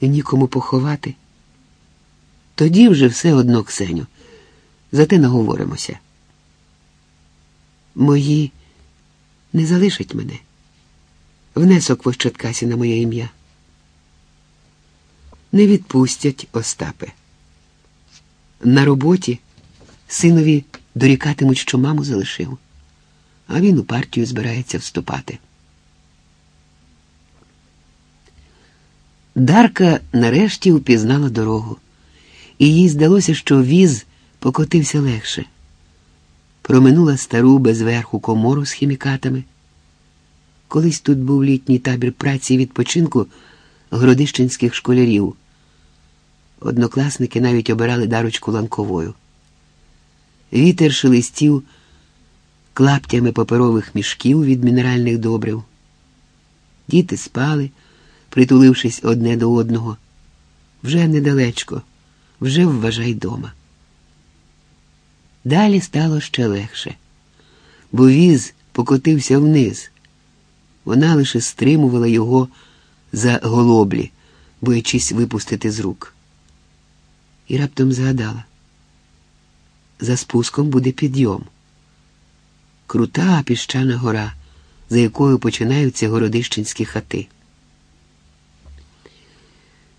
і нікому поховати. Тоді вже все одно, Ксеню, зате наговоримося. Мої не залишать мене. Внесок в Ощадкасі на моє ім'я. Не відпустять Остапе. На роботі синові дорікатимуть, що маму залишив, а він у партію збирається вступати. Дарка нарешті впізнала дорогу, і їй здалося, що віз покотився легше. Проминула стару безверху комору з хімікатами. Колись тут був літній табір праці і відпочинку гродищенських школярів. Однокласники навіть обирали дарочку ланковою. Вітер шелестів клаптями паперових мішків від мінеральних добрив. Діти спали, притулившись одне до одного. Вже недалечко, вже вважай дома. Далі стало ще легше, бо віз покотився вниз. Вона лише стримувала його за голоблі, боячись випустити з рук. І раптом згадала за спуском буде підйом. Крута піщана гора, за якою починаються городищенські хати.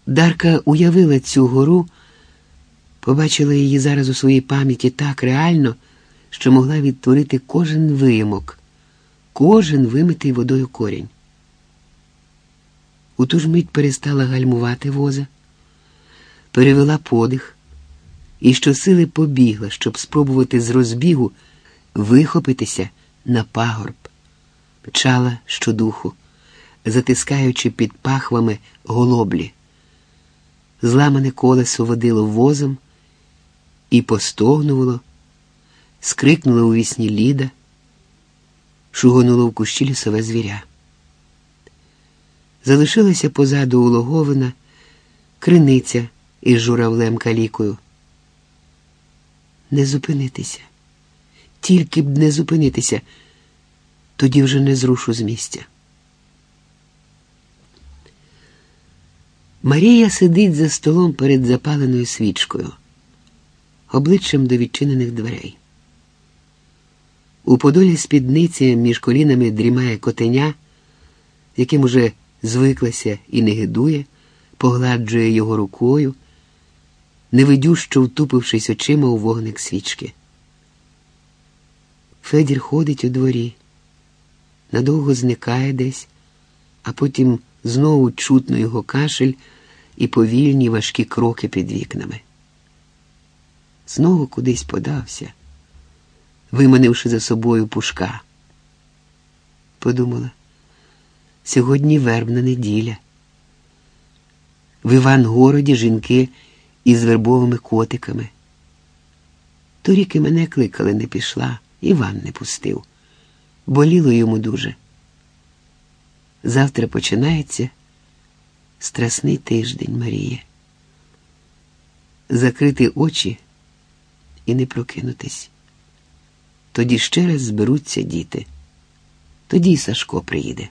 Дарка уявила цю гору, побачила її зараз у своїй пам'яті так реально, що могла відтворити кожен виямок, кожен вимитий водою корінь. У ту ж мить перестала гальмувати воза, перевела подих і щосили побігла, щоб спробувати з розбігу вихопитися на пагорб, Пчала щодуху, затискаючи під пахвами голоблі. Зламане колесо водило возом і постогнувало, скрикнула у вісні ліда, шугонуло в кущі лісове звіря. Залишилася позаду улоговина, криниця із журавлем калікою. Не зупинитися, тільки б не зупинитися, тоді вже не зрушу з місця. Марія сидить за столом перед запаленою свічкою, обличчям до відчинених дверей. У подолі спідниці між колінами дрімає котеня, яким уже звиклася і не гидує, погладжує його рукою, невидющо втупившись очима у вогник свічки. Федір ходить у дворі, надовго зникає десь, а потім знову чутно його кашель і повільні важкі кроки під вікнами. Знову кудись подався, виманивши за собою пушка. Подумала, сьогодні вербна неділя. В Івангороді жінки із вербовими котиками. Торік і мене кликали, не пішла, Іван не пустив. Боліло йому дуже. Завтра починається страсний тиждень Марія. Закрити очі і не прокинутись. Тоді ще раз зберуться діти. Тоді й Сашко приїде.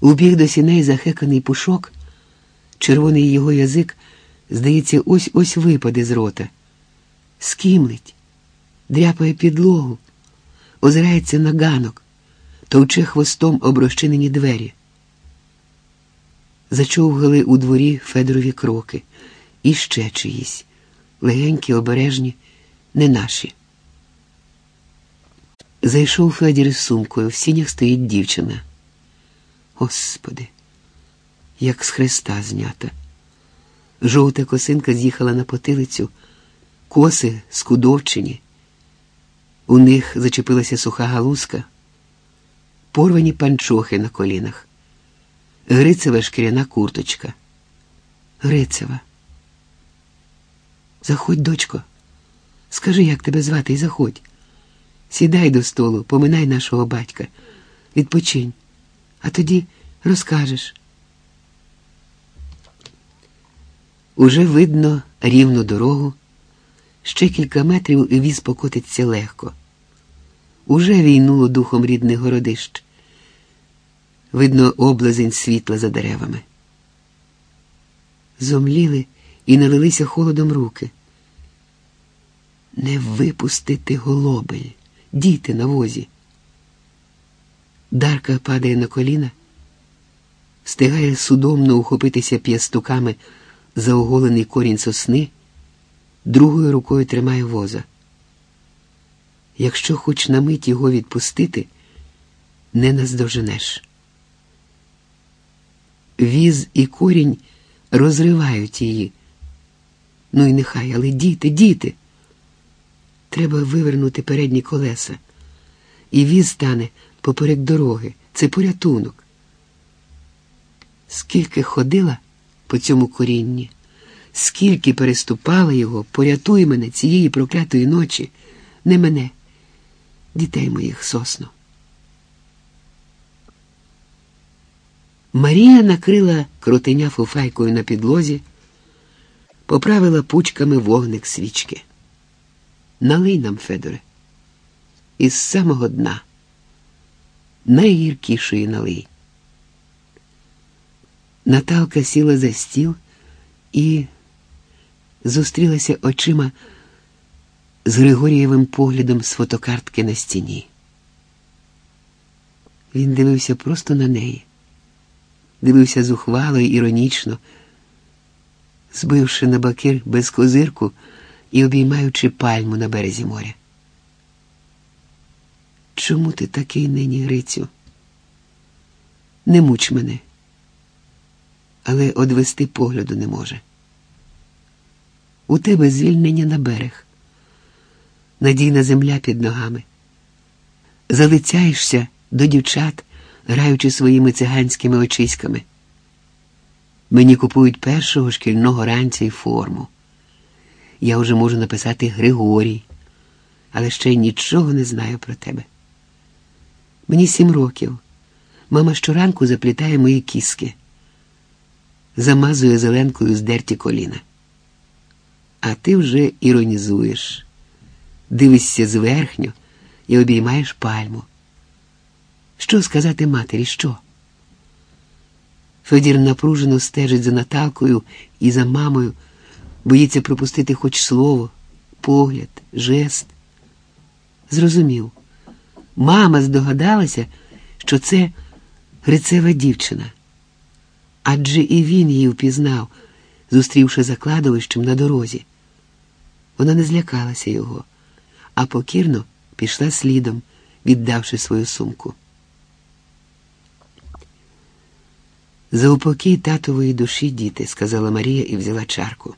Убіг до сіней захеканий пушок, червоний його язик, здається, ось ось випаде з рота. Скімлить, дряпає підлогу, озирається на ганок, товче хвостом оброщинені двері. Зачовгали у дворі Федорові кроки, і ще чиїсь, легенькі, обережні, не наші. Зайшов Федір із сумкою, в сінях стоїть дівчина. Господи, як з хреста знята. Жовта косинка з'їхала на потилицю, коси скудовчені. У них зачепилася суха галузка, порвані панчохи на колінах, Грицева шкіряна курточка. Грицева. Заходь, дочко, скажи, як тебе звати, і заходь. Сідай до столу, поминай нашого батька, відпочинь, а тоді розкажеш. Уже видно рівну дорогу, ще кілька метрів і віз покотиться легко. Уже війнуло духом рідних городищ. Видно, облазень світла за деревами. зомліли і налилися холодом руки. Не випустити голобель, діти на возі. Дарка падає на коліна, встигає судомно ухопитися п'ястуками за оголений корінь сосни, другою рукою тримає воза. Якщо хоч на мить його відпустити, не наздоженеш. Віз і корінь розривають її. Ну і нехай, але діти, діти. Треба вивернути передні колеса. І віз стане поперек дороги. Це порятунок. Скільки ходила по цьому корінні, скільки переступала його, порятуй мене цієї проклятої ночі, не мене, дітей моїх сосну. Марія накрила кротеня фуфайкою на підлозі, поправила пучками вогник свічки. Налий нам, Федоре, із самого дна, найгіркішої налий. Наталка сіла за стіл і зустрілася очима з Григорієвим поглядом з фотокартки на стіні. Він дивився просто на неї дивився зухвало й іронічно, збивши на бакир без козирку і обіймаючи пальму на березі моря. Чому ти такий нині, Грицю? Не муч мене, але одвести погляду не може. У тебе звільнення на берег, надійна земля під ногами. Залицяєшся до дівчат граючи своїми циганськими очиськами. Мені купують першого шкільного ранця й форму. Я вже можу написати Григорій, але ще нічого не знаю про тебе. Мені сім років. Мама щоранку заплітає мої кіски, замазує зеленкою здерті коліна. А ти вже іронізуєш, дивишся зверхньо і обіймаєш пальму. Що сказати матері, що? Федір напружено стежить за Наталкою і за мамою, боїться пропустити хоч слово, погляд, жест. Зрозумів, мама здогадалася, що це Грицева дівчина, адже і він її впізнав, зустрівши закладовищем на дорозі. Вона не злякалася його, а покірно пішла слідом, віддавши свою сумку. За упокій татової душі, діти, сказала Марія і взяла чарку.